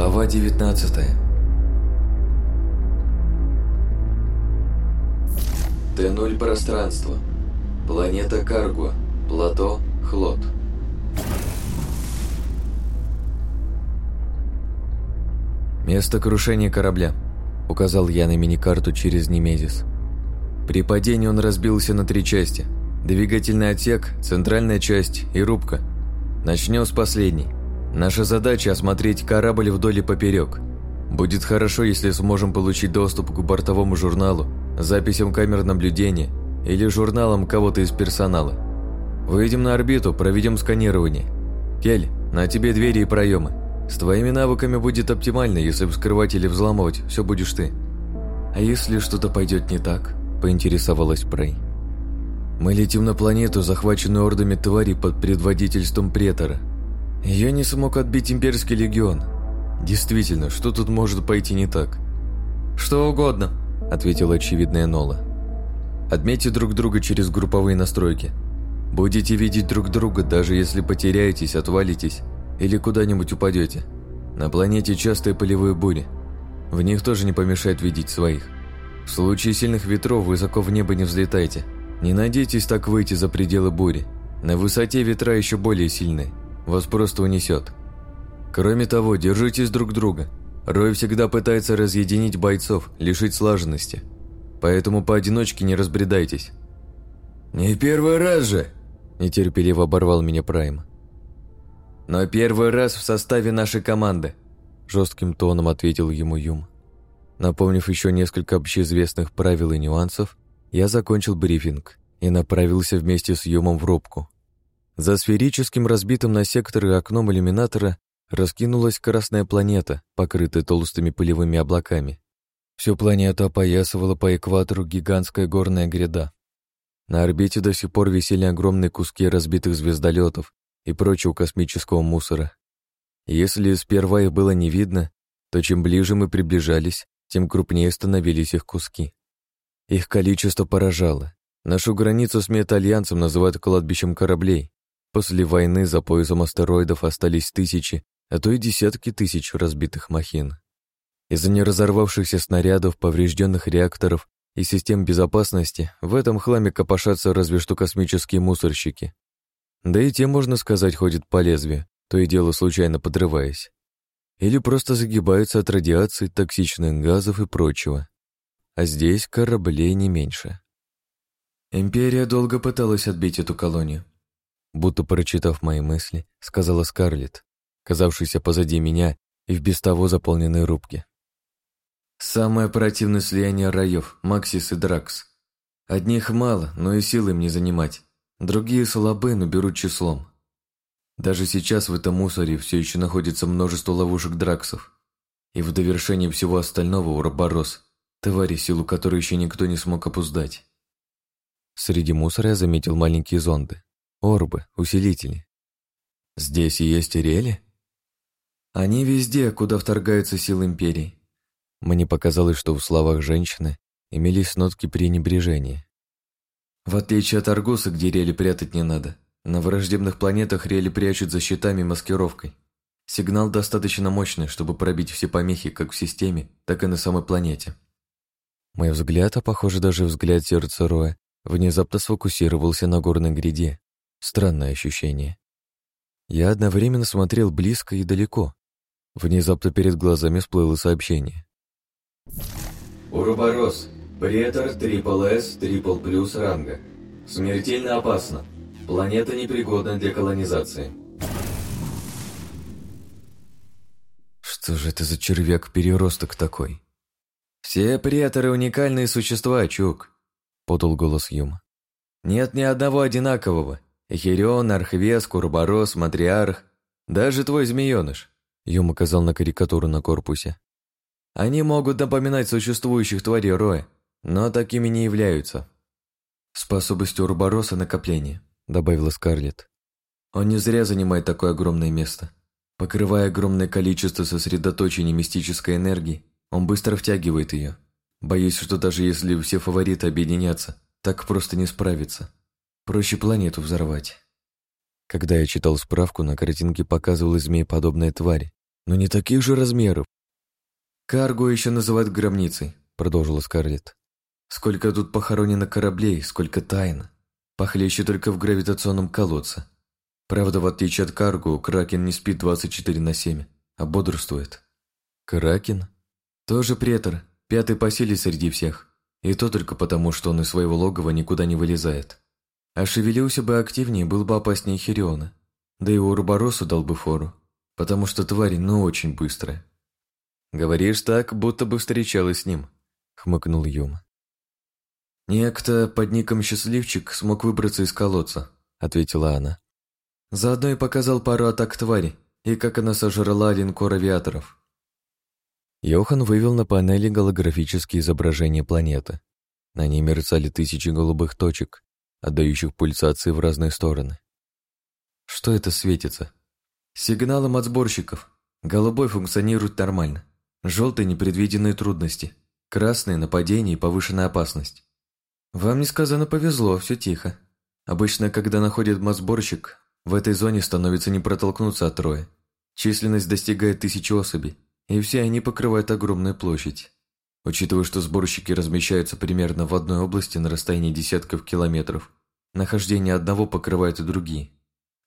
Глава 19 Т0 пространство. Планета Каргуа. Плато Хлот. Место крушения корабля. Указал я на миникарту через Немезис. При падении он разбился на три части. Двигательный отсек, центральная часть и рубка. Начнем с последней. Наша задача – осмотреть корабль вдоль и поперек. Будет хорошо, если сможем получить доступ к бортовому журналу, записям камер наблюдения или журналам кого-то из персонала. Выйдем на орбиту, проведем сканирование. Кель, на тебе двери и проемы. С твоими навыками будет оптимально, если вскрывать или взламывать, все будешь ты. А если что-то пойдет не так, поинтересовалась Прей. Мы летим на планету, захваченную ордами тварей под предводительством претора – я не смог отбить имперский легион. Действительно, что тут может пойти не так? Что угодно, ответила очевидная Нола. Отметьте друг друга через групповые настройки. Будете видеть друг друга, даже если потеряетесь, отвалитесь или куда-нибудь упадете. На планете частые полевые бури. В них тоже не помешает видеть своих. В случае сильных ветров высоко в небо не взлетайте. Не надейтесь так выйти за пределы бури. На высоте ветра еще более сильные. Вас просто унесет. Кроме того, держитесь друг друга. Рой всегда пытается разъединить бойцов, лишить слаженности. Поэтому поодиночке не разбредайтесь». «Не первый раз же!» – нетерпеливо оборвал меня Прайм. «Но первый раз в составе нашей команды», – жестким тоном ответил ему Юм. Напомнив еще несколько общеизвестных правил и нюансов, я закончил брифинг и направился вместе с Юмом в рубку. За сферическим разбитым на секторы окном иллюминатора раскинулась красная планета, покрытая толстыми пылевыми облаками. Всю планету опоясывала по экватору гигантская горная гряда. На орбите до сих пор висели огромные куски разбитых звездолетов и прочего космического мусора. Если сперва их было не видно, то чем ближе мы приближались, тем крупнее становились их куски. Их количество поражало. Нашу границу с Метальянцем называют кладбищем кораблей, После войны за поясом астероидов остались тысячи, а то и десятки тысяч разбитых махин. Из-за неразорвавшихся снарядов, поврежденных реакторов и систем безопасности в этом хламе копошатся разве что космические мусорщики. Да и те, можно сказать, ходят по лезвию, то и дело случайно подрываясь. Или просто загибаются от радиации, токсичных газов и прочего. А здесь кораблей не меньше. Империя долго пыталась отбить эту колонию, будто прочитав мои мысли, сказала Скарлетт, казавшаяся позади меня и в без того заполненной рубке. «Самое противное слияние раев, Максис и Дракс. Одних мало, но и силы не занимать. Другие слабы, но берут числом. Даже сейчас в этом мусоре все еще находится множество ловушек Драксов. И в довершении всего остального Урборос, твари, силу которой еще никто не смог опуздать». Среди мусора я заметил маленькие зонды. Орбы, усилители. Здесь и есть рели. Они везде, куда вторгаются силы Империи. Мне показалось, что в словах женщины имелись нотки пренебрежения. В отличие от Аргуса, где рели прятать не надо, на враждебных планетах рели прячут за щитами и маскировкой. Сигнал достаточно мощный, чтобы пробить все помехи как в системе, так и на самой планете. Мой взгляд, а похоже даже взгляд сердца Роя, внезапно сфокусировался на горной гряде, Странное ощущение. Я одновременно смотрел близко и далеко. Внезапно перед глазами всплыло сообщение. Уруборос. Претор Трипл С Трипл Плюс ранга. Смертельно опасно. Планета непригодна для колонизации. Что же это за червяк-переросток такой? Все преторы уникальные существа, Чук, подал голос Юма. Нет ни одного одинакового. Ехерион, Архвес, Курборос, Матриарх, даже твой змееныш. Юм указал на карикатуру на корпусе. Они могут напоминать существующих тварей Роя, но такими не являются. Способность Урбороса накопление, добавила Скарлет, Он не зря занимает такое огромное место. Покрывая огромное количество сосредоточений мистической энергии, он быстро втягивает ее. Боюсь, что даже если все фавориты объединятся, так просто не справится. Проще планету взорвать. Когда я читал справку, на картинке показывалась змееподобная тварь, но не таких же размеров. «Карго еще называют гробницей», — продолжила Скарлетт. «Сколько тут похоронено кораблей, сколько тайн. Похлеще только в гравитационном колодце. Правда, в отличие от Карго, Кракен не спит 24 на 7, а бодрствует». «Кракен?» «Тоже претор, пятый по силе среди всех. И то только потому, что он из своего логова никуда не вылезает. Ошевелился бы активнее, был бы опаснее Хириона. Да и Урборосу дал бы фору, потому что тварь, ну, очень быстрая. «Говоришь так, будто бы встречалась с ним», — хмыкнул Юм. «Некто под ником Счастливчик смог выбраться из колодца», — ответила она. «Заодно и показал пару атак твари и как она сожрала линкор авиаторов». Йохан вывел на панели голографические изображения планеты. На ней мерцали тысячи голубых точек, отдающих пульсации в разные стороны. Что это светится? Сигналом от сборщиков. Голубой функционирует нормально. Желтые – непредвиденные трудности. Красные – нападение и повышенная опасность. Вам несказанно повезло, все тихо. Обычно, когда находит мазборщик, в этой зоне становится не протолкнуться а от троя. Численность достигает тысячи особей, и все они покрывают огромную площадь. Учитывая, что сборщики размещаются примерно в одной области на расстоянии десятков километров, нахождение одного покрывает и другие.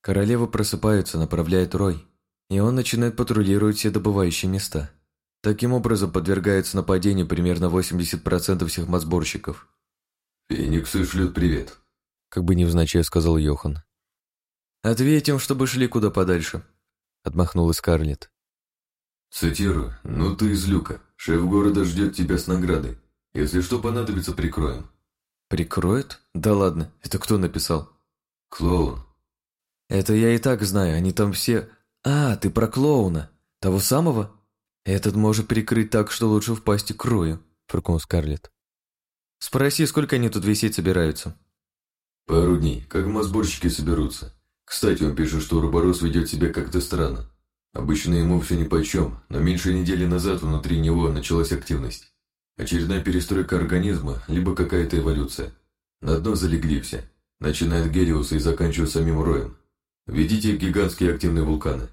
Королева просыпается, направляет рой, и он начинает патрулировать все добывающие места. Таким образом подвергается нападению примерно 80% всех мазборщиков. «Фениксу шлют привет», — как бы невзначай сказал Йохан. «Ответим, чтобы шли куда подальше», — отмахнулась Скарлетт. Цитирую, ну ты из люка. Шеф города ждет тебя с наградой. Если что понадобится, прикроем. Прикроет? Да ладно, это кто написал? Клоун. Это я и так знаю, они там все... А, ты про клоуна. Того самого? Этот может прикрыть так, что лучше впасть и крою, фыркнул Скарлетт. Спроси, сколько они тут висеть собираются. Пару дней, как масборщики соберутся. Кстати, он пишет, что Урборос ведет себя как-то странно. Обычно ему все нипочем, но меньше недели назад внутри него началась активность. Очередная перестройка организма, либо какая-то эволюция. На дно залегли все, начиная от Гелиуса и заканчивая самим Роем. Видите гигантские активные вулканы.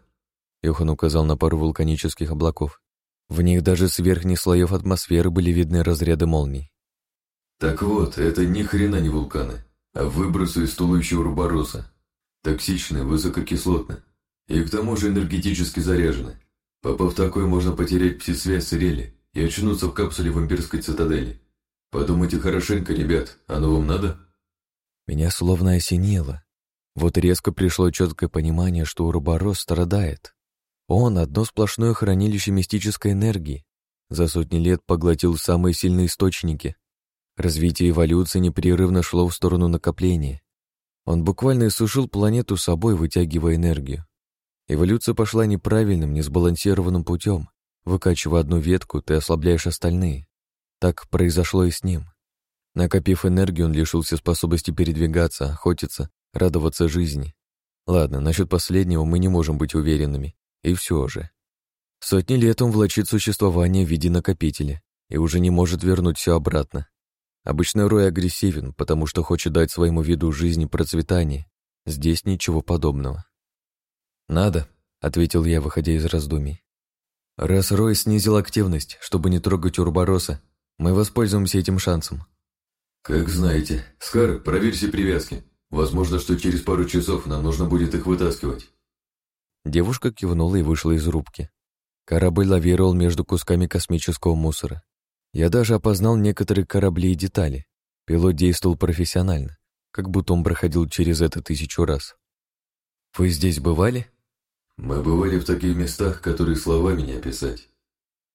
Йохан указал на пару вулканических облаков. В них даже с верхних слоев атмосферы были видны разряды молний. Так вот, это ни хрена не вулканы, а выбросы из туловища Урбороса. Токсичны, высококислотны. И к тому же энергетически заряжены. Попав в такой, можно потерять все связи с Ирели и очнуться в капсуле в имперской цитадели. Подумайте хорошенько, ребят, оно вам надо? Меня словно осенило. Вот резко пришло четкое понимание, что Урборос страдает. Он — одно сплошное хранилище мистической энергии. За сотни лет поглотил самые сильные источники. Развитие эволюции непрерывно шло в сторону накопления. Он буквально иссушил планету собой, вытягивая энергию. Эволюция пошла неправильным, несбалансированным путем. Выкачивая одну ветку, ты ослабляешь остальные. Так произошло и с ним. Накопив энергию, он лишился способности передвигаться, охотиться, радоваться жизни. Ладно, насчет последнего мы не можем быть уверенными. И все же. Сотни лет он влачит существование в виде накопителя и уже не может вернуть все обратно. Обычно Рой агрессивен, потому что хочет дать своему виду жизни процветание. Здесь ничего подобного. «Надо», — ответил я, выходя из раздумий. «Раз Рой снизил активность, чтобы не трогать Урбороса, мы воспользуемся этим шансом». «Как знаете. Скар, проверь все привязки. Возможно, что через пару часов нам нужно будет их вытаскивать». Девушка кивнула и вышла из рубки. Корабль лавировал между кусками космического мусора. Я даже опознал некоторые корабли и детали. Пилот действовал профессионально, как будто он проходил через это тысячу раз. «Вы здесь бывали?» Мы бывали в таких местах, которые словами не описать.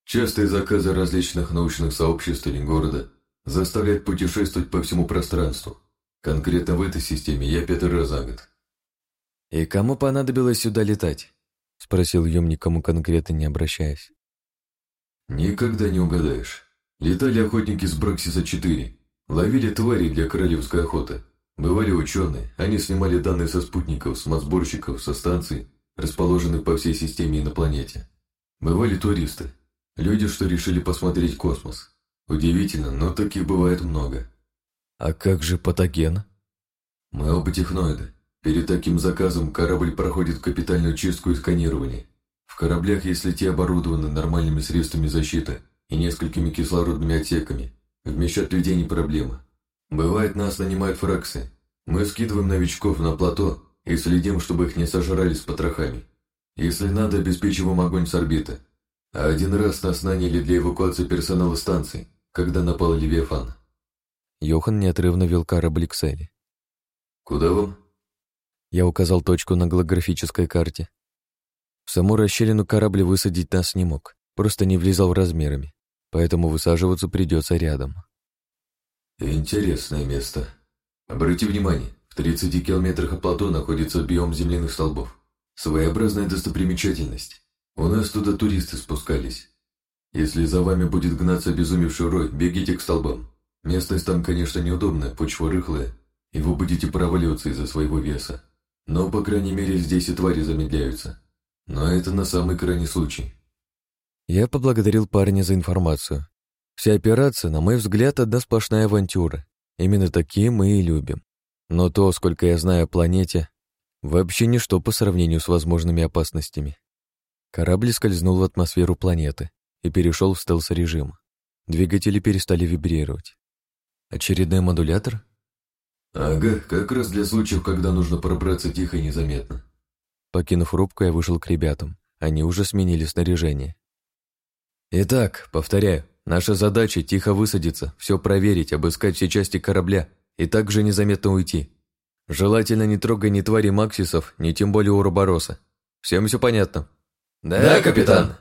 Частые заказы различных научных сообществ или города заставляют путешествовать по всему пространству. Конкретно в этой системе я пятый раз за год. «И кому понадобилось сюда летать?» — спросил Юм, никому конкретно не обращаясь. «Никогда не угадаешь. Летали охотники с Браксиса-4, ловили твари для королевской охоты. Бывали ученые, они снимали данные со спутников, с мазборщиков, со станций, расположенных по всей системе и на планете. Бывали туристы, люди, что решили посмотреть космос. Удивительно, но таких бывает много. А как же патоген? Мы оба техноиды. Перед таким заказом корабль проходит капитальную чистку и сканирование. В кораблях, если те оборудованы нормальными средствами защиты и несколькими кислородными отсеками, вмещать людей не проблема. Бывает, нас нанимают фраксы. Мы скидываем новичков на плато, и следим, чтобы их не сожрали с потрохами. Если надо, обеспечиваем огонь с орбиты. А один раз нас наняли для эвакуации персонала станции, когда напал Левиафан. Йохан неотрывно вел корабль к цели. «Куда вам?» Я указал точку на голографической карте. В саму расщелину корабль высадить нас не мог, просто не влезал размерами, поэтому высаживаться придется рядом. «Интересное место. Обрати внимание, в 30 километрах от плато находится биом земляных столбов. Своеобразная достопримечательность. У нас туда туристы спускались. Если за вами будет гнаться обезумевший рой, бегите к столбам. Местность там, конечно, неудобная, почва рыхлая, и вы будете проваливаться из-за своего веса. Но, по крайней мере, здесь и твари замедляются. Но это на самый крайний случай. Я поблагодарил парня за информацию. Вся операция, на мой взгляд, одна сплошная авантюра. Именно такие мы и любим. Но то, сколько я знаю о планете, вообще ничто по сравнению с возможными опасностями. Корабль скользнул в атмосферу планеты и перешел в стелс-режим. Двигатели перестали вибрировать. Очередной модулятор? Ага, как раз для случаев, когда нужно пробраться тихо и незаметно. Покинув рубку, я вышел к ребятам. Они уже сменили снаряжение. Итак, повторяю, наша задача тихо высадиться, все проверить, обыскать все части корабля и также незаметно уйти. Желательно не трогай ни твари Максисов, ни тем более Уробороса. Всем все понятно?» «Да, да капитан!»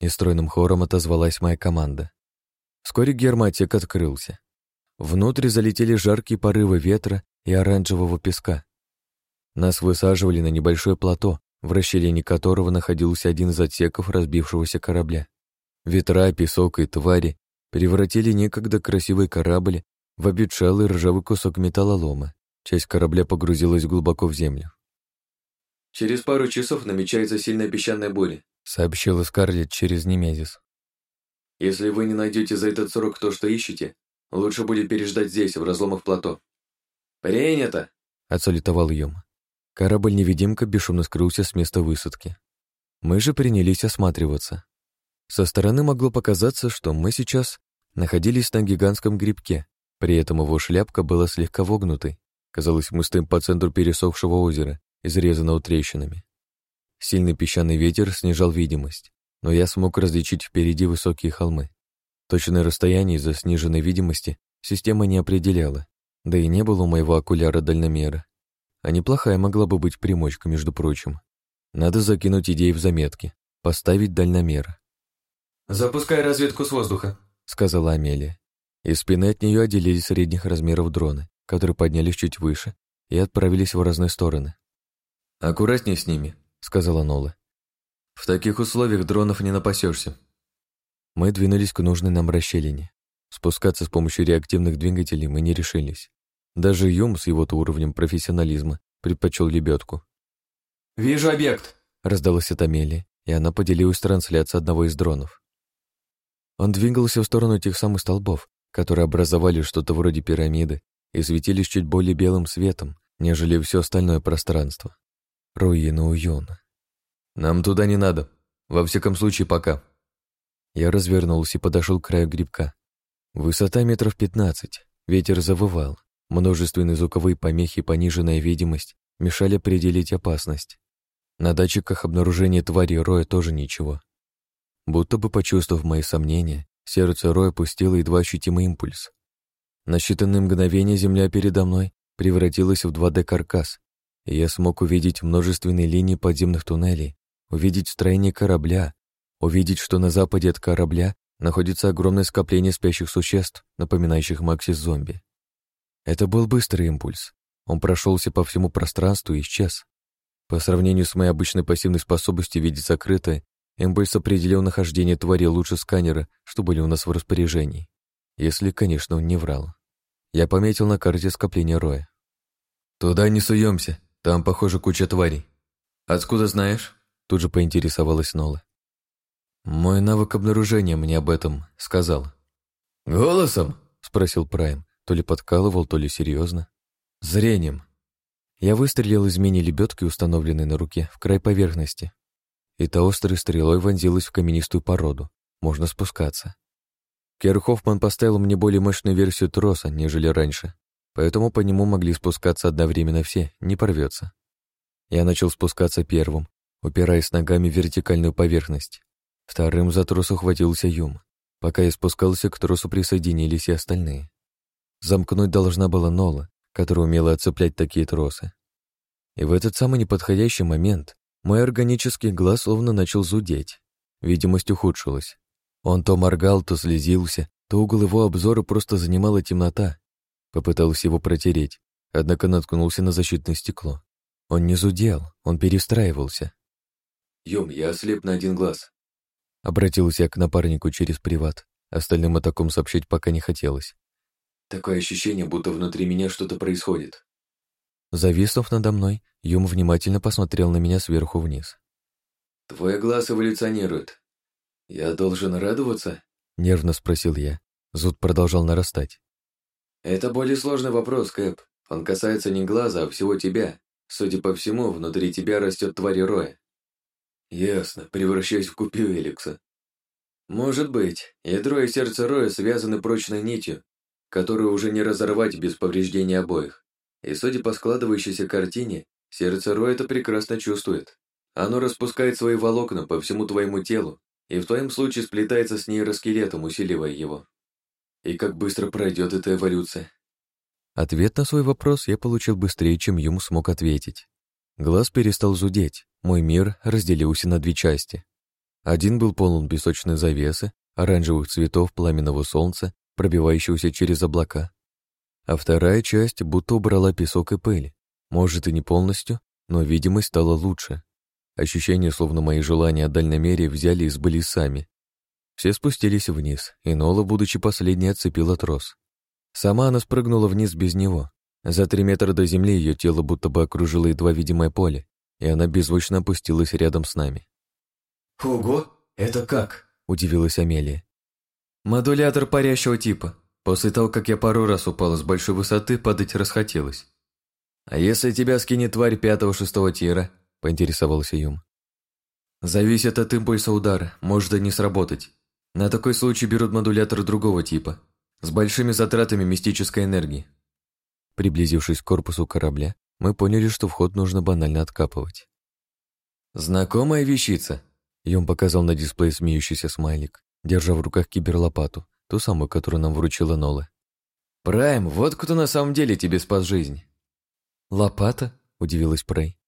Нестройным хором отозвалась моя команда. Вскоре герматик открылся. Внутрь залетели жаркие порывы ветра и оранжевого песка. Нас высаживали на небольшое плато, в расщелине которого находился один из отсеков разбившегося корабля. Ветра, песок и твари превратили некогда красивый корабль в обветшалый ржавый кусок металлолома. Часть корабля погрузилась глубоко в землю. «Через пару часов намечается сильная песчаная буря», сообщила Скарлетт через Немезис. «Если вы не найдете за этот срок то, что ищете, лучше будет переждать здесь, в разломах плато». «Принято!» — отсалитовал Йома. Корабль-невидимка бесшумно скрылся с места высадки. Мы же принялись осматриваться. Со стороны могло показаться, что мы сейчас находились на гигантском грибке, при этом его шляпка была слегка вогнутой, казалось мустым по центру пересохшего озера, изрезанного трещинами. Сильный песчаный ветер снижал видимость, но я смог различить впереди высокие холмы. Точное расстояние из-за сниженной видимости система не определяла, да и не было у моего окуляра дальномера. А неплохая могла бы быть примочка, между прочим. Надо закинуть идеи в заметки, поставить дальномер. «Запускай разведку с воздуха», — сказала Амелия и спины от нее отделились средних размеров дроны, которые поднялись чуть выше и отправились в разные стороны. «Аккуратнее с ними», — сказала Нола. «В таких условиях дронов не напасешься». Мы двинулись к нужной нам расщелине. Спускаться с помощью реактивных двигателей мы не решились. Даже Юм с его-то уровнем профессионализма предпочел лебедку. «Вижу объект!» — раздалась от Амелии, и она поделилась трансляцией одного из дронов. Он двигался в сторону тех самых столбов, которые образовали что-то вроде пирамиды и светились чуть более белым светом, нежели все остальное пространство. Руина Уйона. «Нам туда не надо. Во всяком случае, пока». Я развернулся и подошел к краю грибка. Высота метров пятнадцать. Ветер завывал. Множественные звуковые помехи и пониженная видимость мешали определить опасность. На датчиках обнаружения твари Роя тоже ничего. Будто бы почувствовав мои сомнения, Сердце Роя пустило едва ощутимый импульс. На считанные мгновения земля передо мной превратилась в 2D-каркас, и я смог увидеть множественные линии подземных туннелей, увидеть строение корабля, увидеть, что на западе от корабля находится огромное скопление спящих существ, напоминающих Максис-зомби. Это был быстрый импульс. Он прошелся по всему пространству и исчез. По сравнению с моей обычной пассивной способностью видеть закрытое, МБС определил нахождение твари лучше сканера, что были у нас в распоряжении. Если, конечно, он не врал. Я пометил на карте скопление роя. «Туда не суемся. Там, похоже, куча тварей». «Откуда знаешь?» Тут же поинтересовалась Нола. «Мой навык обнаружения мне об этом сказал». «Голосом?» — спросил Прайм. То ли подкалывал, то ли серьезно. «Зрением». Я выстрелил из мини-лебедки, установленной на руке, в край поверхности, и та острой стрелой вонзилась в каменистую породу. Можно спускаться. Кер Хоффман поставил мне более мощную версию троса, нежели раньше, поэтому по нему могли спускаться одновременно все, не порвется. Я начал спускаться первым, упираясь ногами в вертикальную поверхность. Вторым за трос ухватился Юм. Пока я спускался, к тросу присоединились и остальные. Замкнуть должна была Нола, которая умела отцеплять такие тросы. И в этот самый неподходящий момент мой органический глаз словно начал зудеть. Видимость ухудшилась. Он то моргал, то слезился, то угол его обзора просто занимала темнота. Попытался его протереть, однако наткнулся на защитное стекло. Он не зудел, он перестраивался. «Юм, я ослеп на один глаз». Обратился я к напарнику через приват. Остальным о таком сообщить пока не хотелось. «Такое ощущение, будто внутри меня что-то происходит». Зависнув надо мной, Юм внимательно посмотрел на меня сверху вниз. «Твой глаз эволюционирует. Я должен радоваться?» — нервно спросил я. Зуд продолжал нарастать. «Это более сложный вопрос, Кэп. Он касается не глаза, а всего тебя. Судя по всему, внутри тебя растет тварь роя». «Ясно, превращаюсь в купию Эликса». «Может быть, ядро и сердце роя связаны прочной нитью, которую уже не разорвать без повреждения обоих. И судя по складывающейся картине, сердце Ро это прекрасно чувствует. Оно распускает свои волокна по всему твоему телу, и в твоем случае сплетается с нейроскелетом, усиливая его. И как быстро пройдет эта эволюция? Ответ на свой вопрос я получил быстрее, чем Юм смог ответить. Глаз перестал зудеть, мой мир разделился на две части. Один был полон песочной завесы, оранжевых цветов пламенного солнца, пробивающегося через облака, а вторая часть будто убрала песок и пыль. Может, и не полностью, но видимость стала лучше. Ощущение, словно мои желания о дальномерии взяли и сбыли сами. Все спустились вниз, и Нола, будучи последней, отцепила трос. Сама она спрыгнула вниз без него. За три метра до земли ее тело будто бы окружило едва видимое поле, и она беззвучно опустилась рядом с нами. «Ого, это как?» – удивилась Амелия. «Модулятор парящего типа», После того, как я пару раз упала с большой высоты, падать расхотелось. «А если тебя скинет тварь пятого-шестого тира?» – поинтересовался Юм. «Зависит от импульса удара, может и не сработать. На такой случай берут модулятор другого типа, с большими затратами мистической энергии». Приблизившись к корпусу корабля, мы поняли, что вход нужно банально откапывать. «Знакомая вещица», — Юм показал на дисплей смеющийся смайлик, держа в руках киберлопату ту самую, которую нам вручила Нола. «Прайм, вот кто на самом деле тебе спас жизнь!» «Лопата?» – удивилась Прай.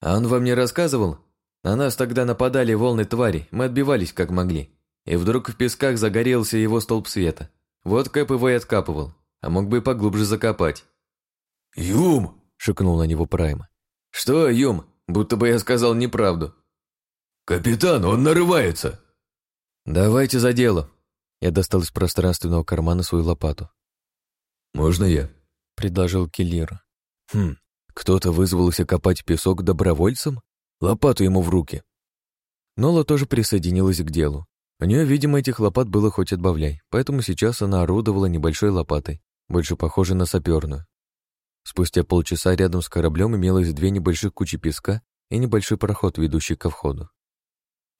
«А он вам не рассказывал? На нас тогда нападали волны твари, мы отбивались как могли. И вдруг в песках загорелся его столб света. Вот Кэп его и откапывал, а мог бы и поглубже закопать». «Юм!» – шикнул на него Прайма. «Что, Юм? Будто бы я сказал неправду». «Капитан, он нарывается!» «Давайте за дело!» Я достал из пространственного кармана свою лопату. «Можно я?» — предложил Келлира. «Хм, кто-то вызвался копать песок добровольцем? Лопату ему в руки!» Нола тоже присоединилась к делу. У нее, видимо, этих лопат было хоть отбавляй, поэтому сейчас она орудовала небольшой лопатой, больше похожей на саперную. Спустя полчаса рядом с кораблем имелось две небольших кучи песка и небольшой проход, ведущий ко входу.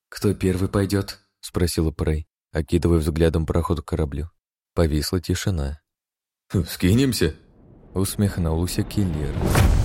«Кто первый пойдет?» — спросила Прей окидывая взглядом проход к кораблю. Повисла тишина. «Скинемся?» — усмехнулся киллер. «Скинемся?»